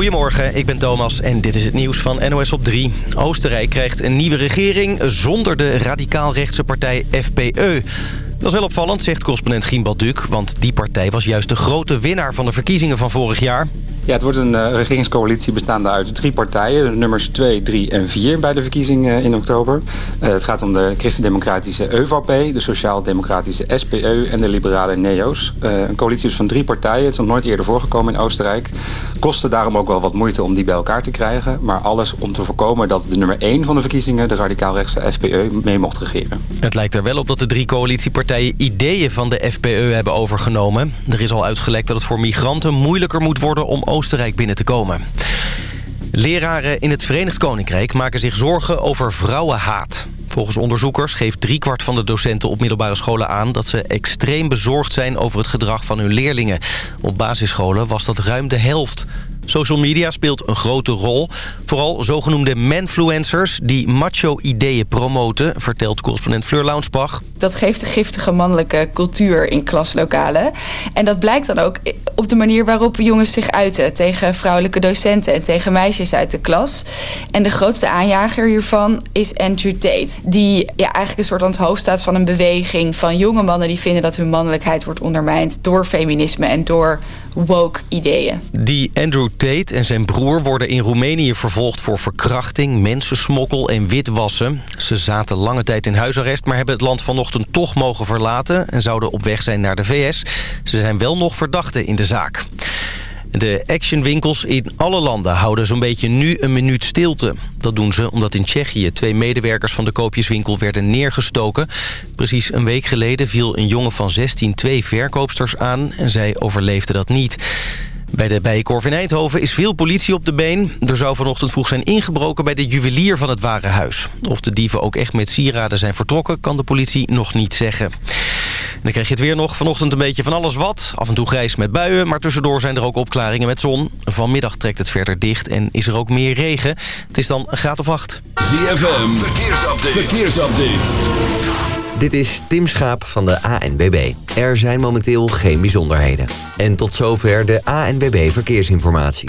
Goedemorgen, ik ben Thomas en dit is het nieuws van NOS op 3. Oostenrijk krijgt een nieuwe regering zonder de radicaal-rechtse partij FPE. Dat is wel opvallend, zegt correspondent Gimbal Duc... want die partij was juist de grote winnaar van de verkiezingen van vorig jaar. Ja, het wordt een uh, regeringscoalitie bestaande uit drie partijen. Nummers 2, 3 en 4 bij de verkiezingen in oktober. Uh, het gaat om de christendemocratische EVP, de sociaal-democratische SPE en de liberale NEO's. Een coalitie dus van drie partijen. Het is nog nooit eerder voorgekomen in Oostenrijk. Kostte daarom ook wel wat moeite om die bij elkaar te krijgen. Maar alles om te voorkomen dat de nummer 1 van de verkiezingen... de radicaal-rechtse FPE mee mocht regeren. Het lijkt er wel op dat de drie coalitiepartijen ideeën van de FPE hebben overgenomen. Er is al uitgelekt dat het voor migranten moeilijker moet worden om Oostenrijk binnen te komen. Leraren in het Verenigd Koninkrijk maken zich zorgen over vrouwenhaat. Volgens onderzoekers geeft driekwart van de docenten op middelbare scholen aan... dat ze extreem bezorgd zijn over het gedrag van hun leerlingen. Op basisscholen was dat ruim de helft. Social media speelt een grote rol. Vooral zogenoemde manfluencers die macho-ideeën promoten... vertelt correspondent Fleur Launsbach. Dat geeft een giftige mannelijke cultuur in klaslokalen. En dat blijkt dan ook op de manier waarop jongens zich uiten... tegen vrouwelijke docenten en tegen meisjes uit de klas. En de grootste aanjager hiervan is Andrew Tate. Die ja, eigenlijk een soort aan het hoofd staat van een beweging... van jonge mannen die vinden dat hun mannelijkheid wordt ondermijnd... door feminisme en door woke ideeën. Die Andrew Tate en zijn broer worden in Roemenië vervolgd voor verkrachting, mensensmokkel en witwassen. Ze zaten lange tijd in huisarrest, maar hebben het land vanochtend toch mogen verlaten... en zouden op weg zijn naar de VS. Ze zijn wel nog verdachten in de zaak. De actionwinkels in alle landen houden zo'n beetje nu een minuut stilte. Dat doen ze omdat in Tsjechië twee medewerkers van de koopjeswinkel werden neergestoken. Precies een week geleden viel een jongen van 16 twee verkoopsters aan en zij overleefde dat niet. Bij de Bijenkorf in Eindhoven is veel politie op de been. Er zou vanochtend vroeg zijn ingebroken bij de juwelier van het warenhuis. Of de dieven ook echt met sieraden zijn vertrokken... kan de politie nog niet zeggen. En dan krijg je het weer nog. Vanochtend een beetje van alles wat. Af en toe grijs met buien, maar tussendoor zijn er ook opklaringen met zon. Vanmiddag trekt het verder dicht en is er ook meer regen. Het is dan een graad of acht. ZFM, verkeersupdate. verkeersupdate. Dit is Tim Schaap van de ANBB. Er zijn momenteel geen bijzonderheden. En tot zover de ANBB Verkeersinformatie.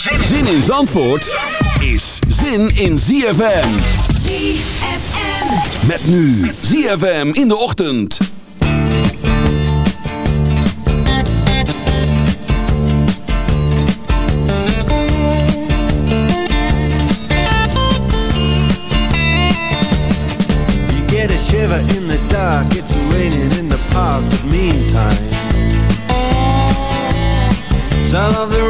Zin in Zandvoort is zin in ZFM. ZFM. Met nu ZFM in de ochtend. shiver in the dark, it's raining in the park, but meantime Sound of the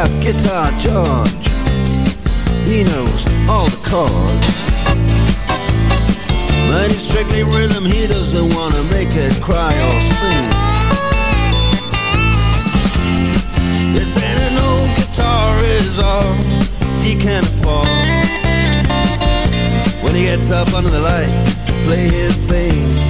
have Guitar George. He knows all the chords. But he's strictly rhythm, he doesn't wanna make it cry or sing. If any no guitar is all he can afford. When he gets up under the lights to play his thing.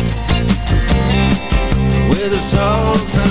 the soul.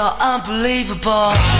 you're unbelievable.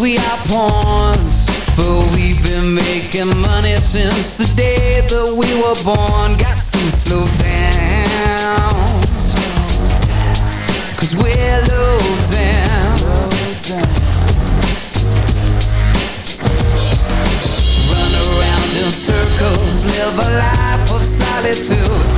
we are pawns But we've been making money since the day that we were born. Got to slow down Cause we're low down. Run around in circles, live a life of solitude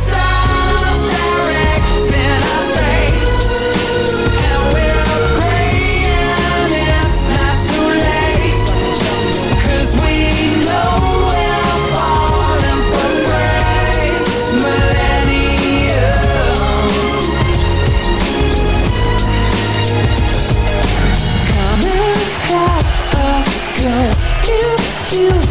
you.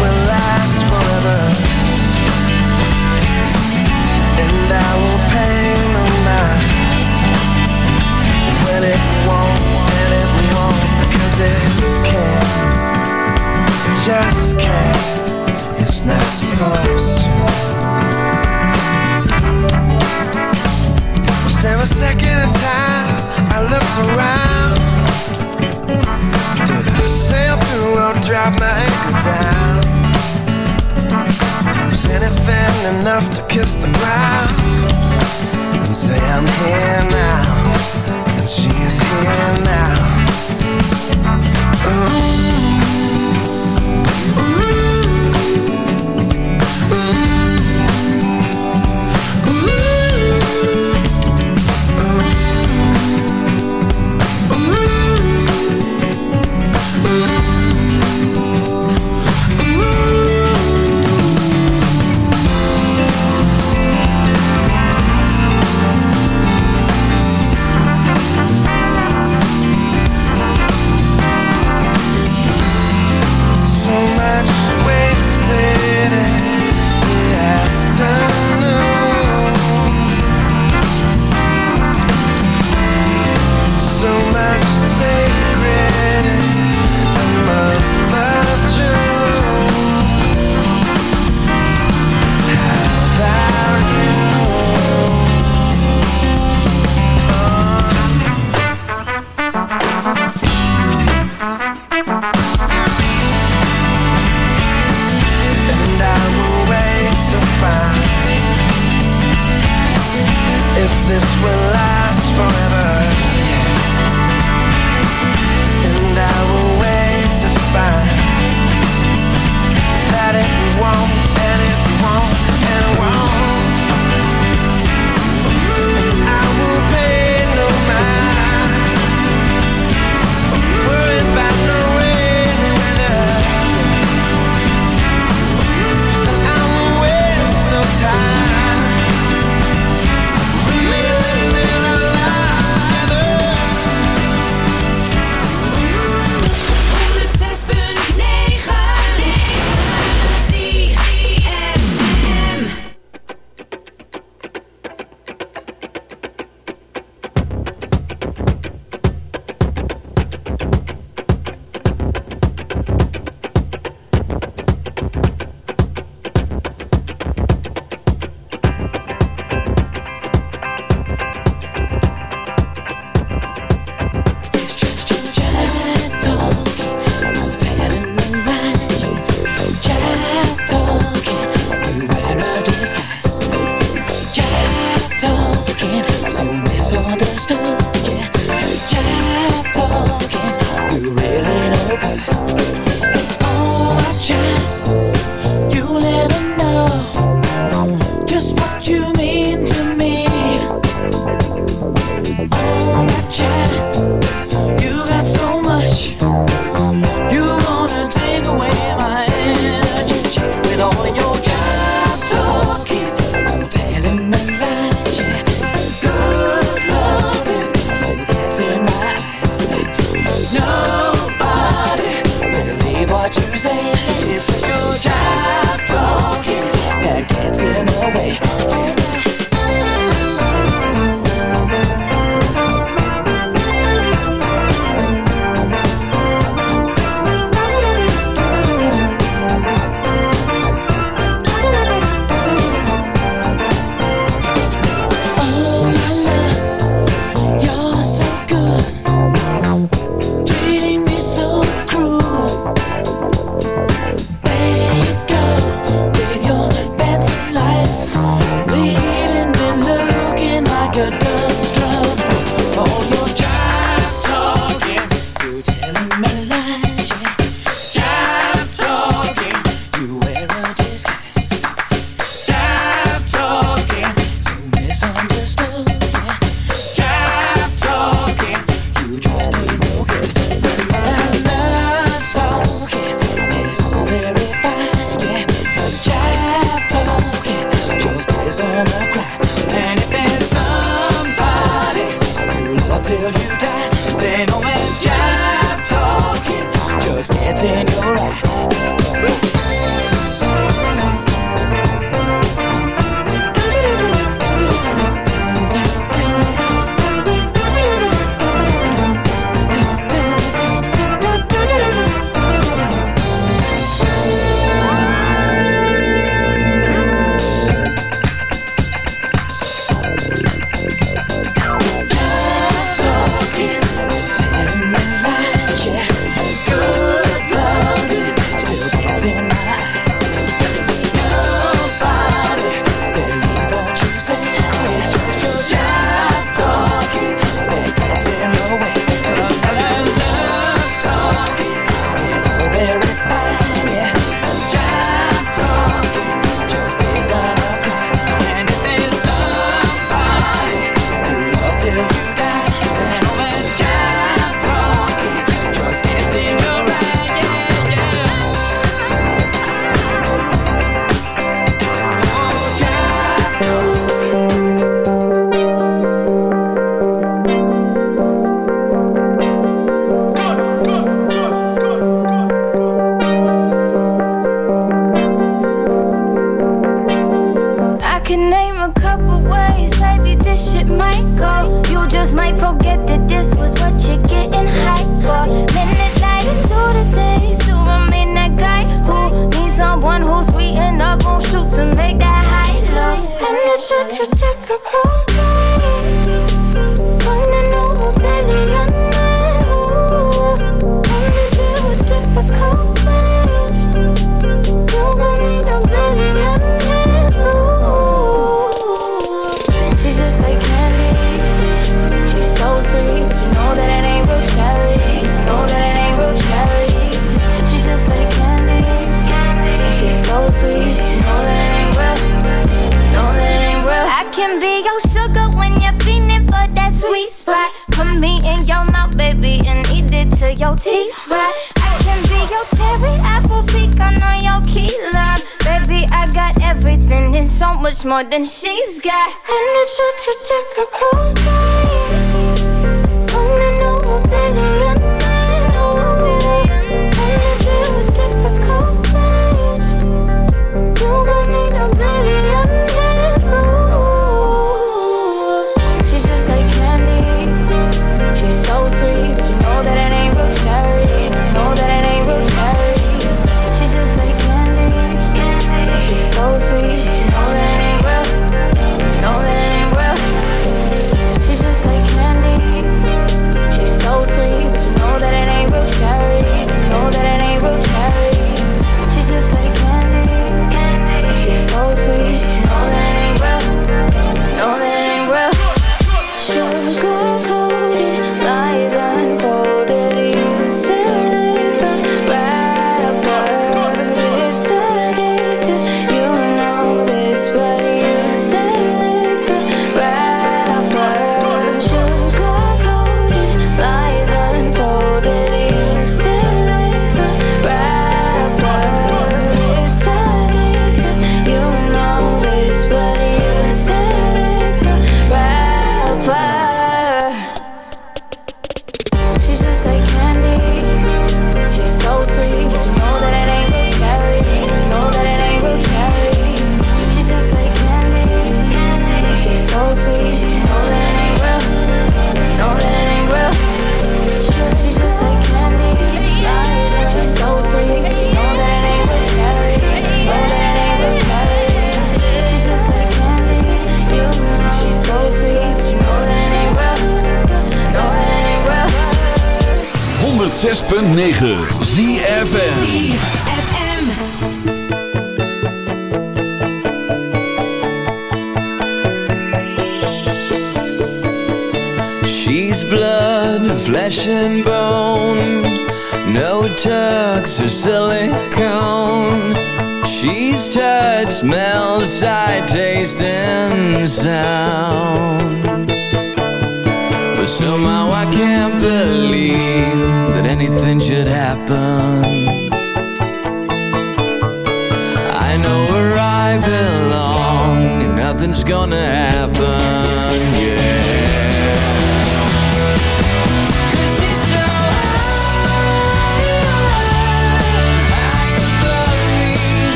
will last forever. And I will pay no mind it won't, and it won't it can't. It just can't. It's not supposed to. Was there a second time I looked around? gonna drop my anchor down Was anything enough to kiss the ground? Just might forget that this was what you're getting high for. Midnight into the day, still remain that guy who needs someone who's sweet up, won't shoot to make that high love. And it's such a typical. teeth right. I can be your cherry apple pecan on your key lime. Baby, I got everything and so much more than she's got. And it's such a typical night. Coming over, baby.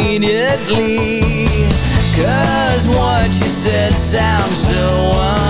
Immediately. Cause what you said sounds so unreal.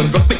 on, rock me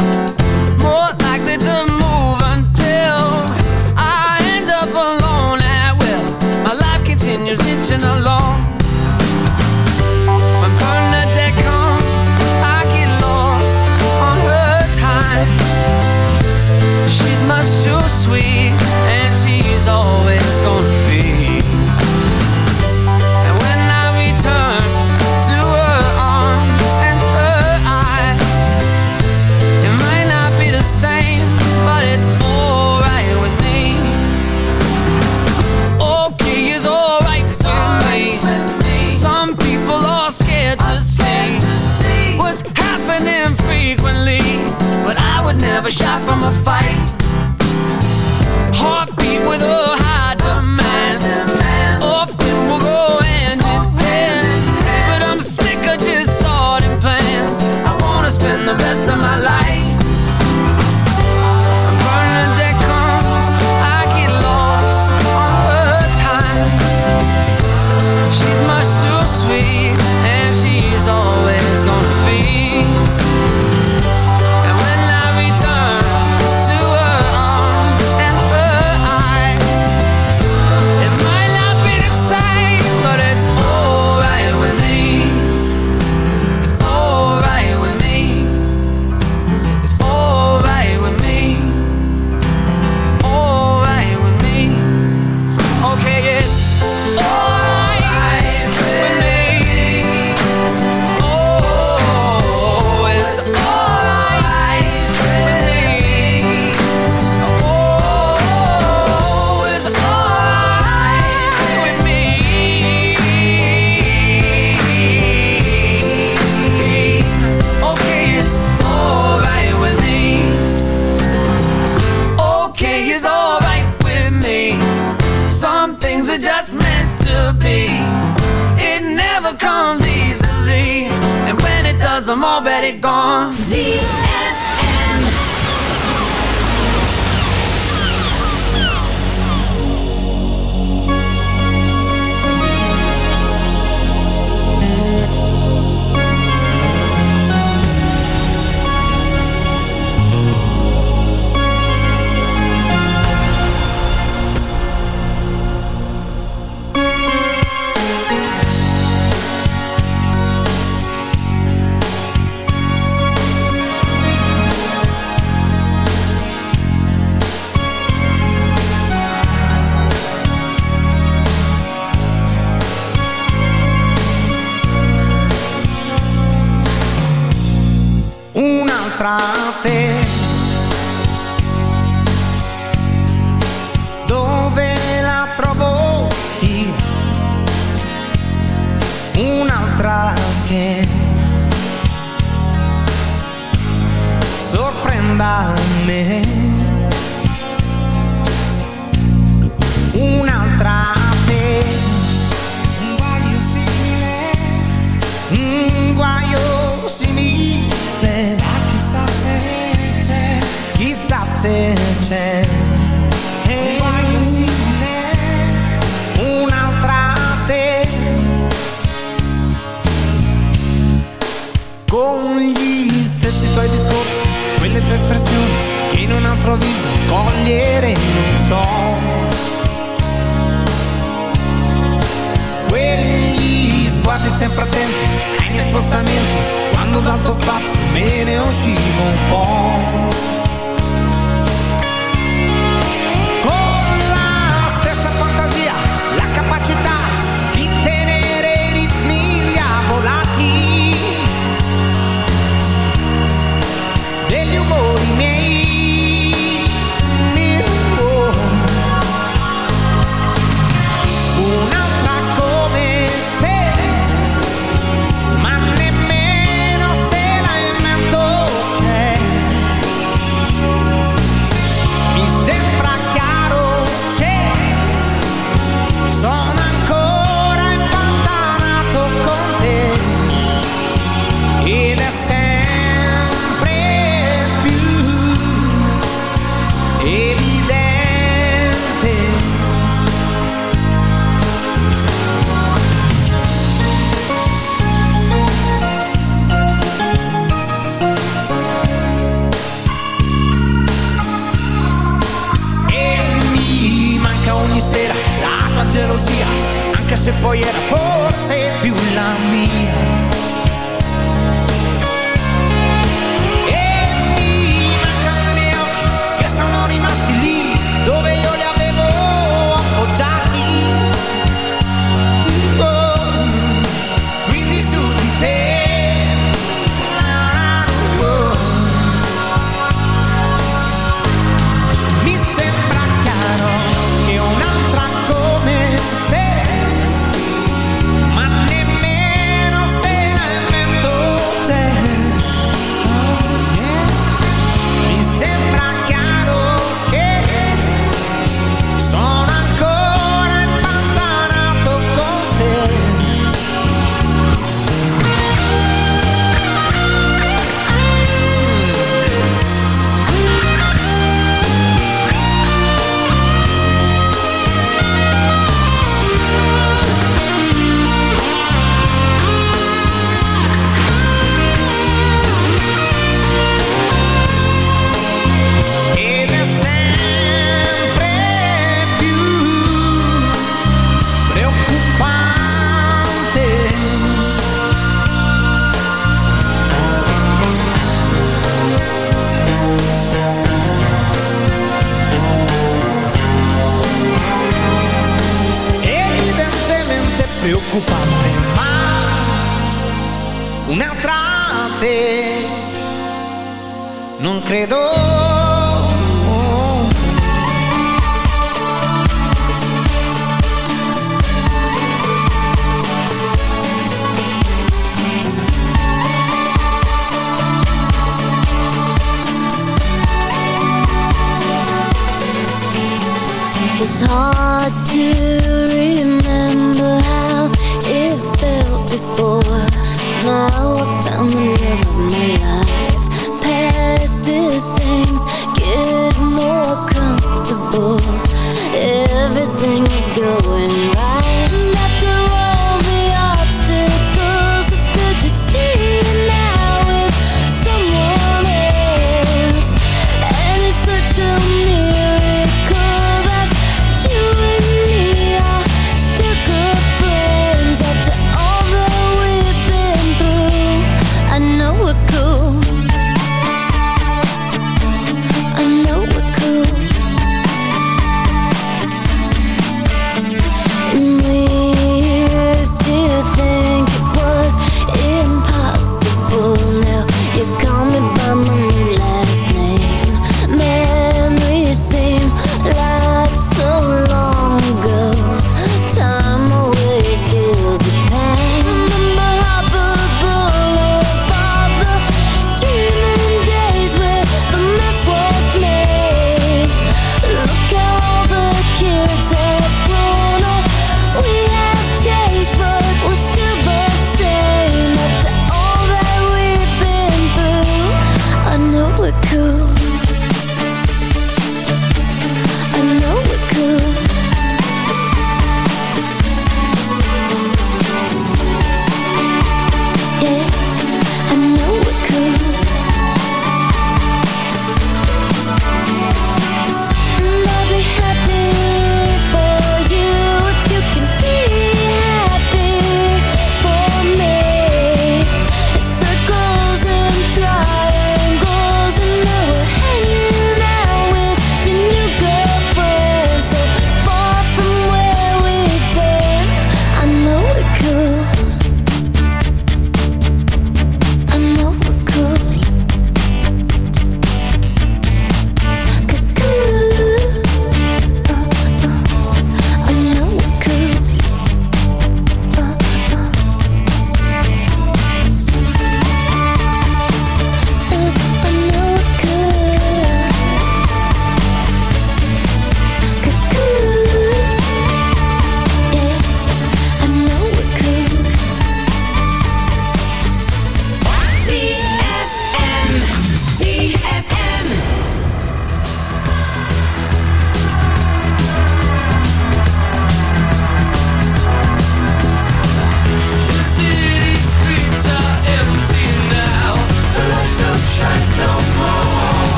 from a fight.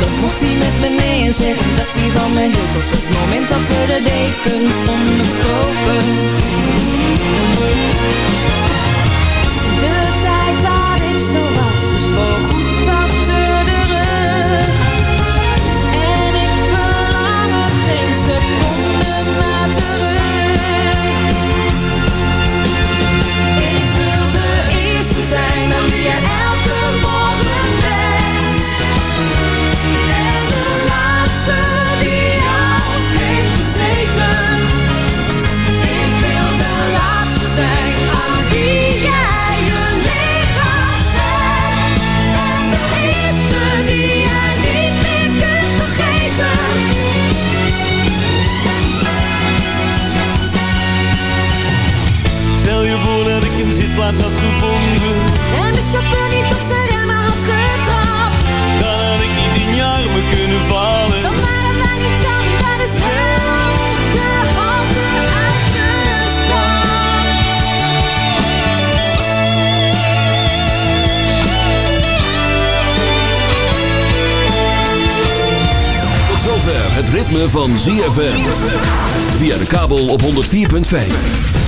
dan mocht hij met me mee en zeggen dat hij van me hield Op het moment dat we de dekens onderkopen De tijd dat ik zo was is voorgoed achter dat een zitplaats had gevonden En de chauffeur niet op zijn remmen had getrapt. Dan had ik niet in je armen kunnen vallen Dan waren wij niet samen bij dezelfde halte uitgestapt. Tot zover het ritme van ZFM. Via de kabel op 104.5.